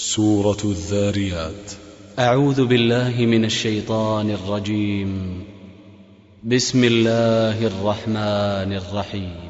سورة الذاريات. أعوذ بالله من الشيطان الرجيم. بسم الله الرحمن الرحيم.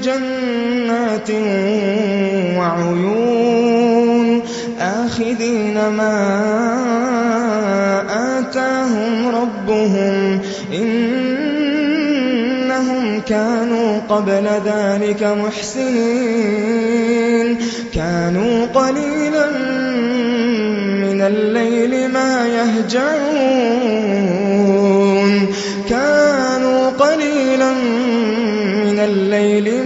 جنات وعيون آخذين ما آتاهم ربهم إنهم كانوا قبل ذلك محسنين كانوا قليلا من الليل ما يهجعون كانوا قليلا من الليل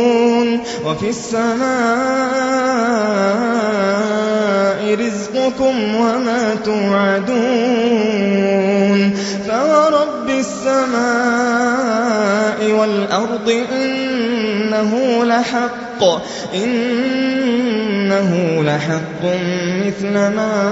وفي السماء رزقكم وما توعدون فورب السماء والأرض إنه لحق إنه لحق مثل ما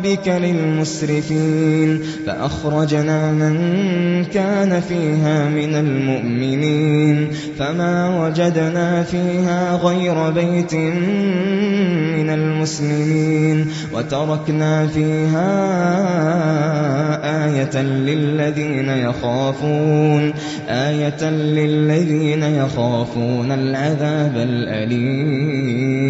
ربك للمسرفين فأخرجنا من كان فيها من المؤمنين فما وجدنا فيها غير بيت من المسلمين وتركنا فيها آية للذين يخافون آية للذين يخافون العذاب الأليم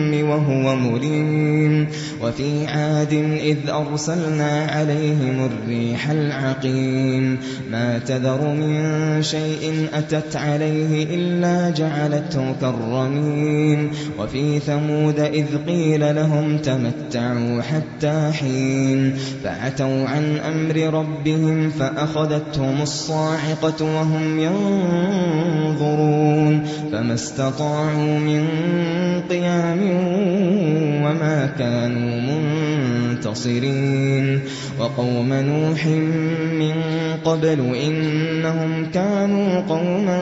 وهو مليم. وفي عاد إذ أرسلنا عليهم الريح العقيم. ما تذر من شيء أتت عليه إلا جعلته كالرميم. وفي ثمود إذ قيل لهم تمتعوا حتى حين. فعتوا عن أمر ربهم فأخذتهم الصاعقة وهم ينظرون فما استطاعوا من قيام وما كانوا منتصرين. وقوم نوح من قبل إنهم كانوا قوما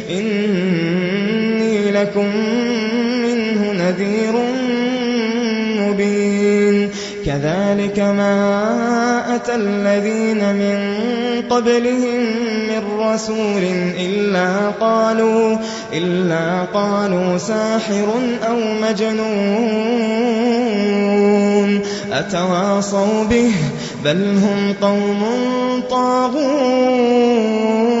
إني لكم منه نذير مبين. كذلك ما أتى الذين من قبلهم من رسول إلا قالوا إلا قالوا ساحر أو مجنون. أتواصوا به؟ بل هم قوم طاغون.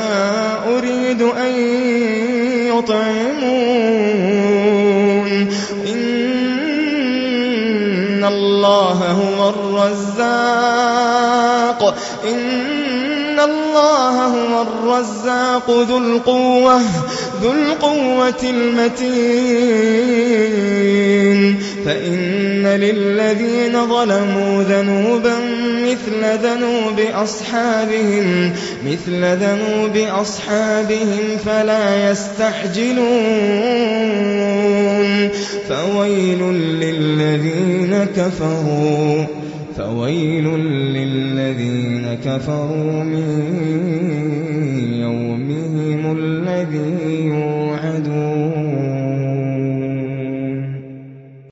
يطعمون. إن الله هو الرزاق. إن الله هو الرزاق. ذو القوة ذو القوة المتين. للذين ظلموا ذنوبا مثل ذنوب أصحابهم مثل ذنوب أصحابهم فلا يستعجلون. فويل للذين كفروا فويل للذين كفروا من يومهم الذي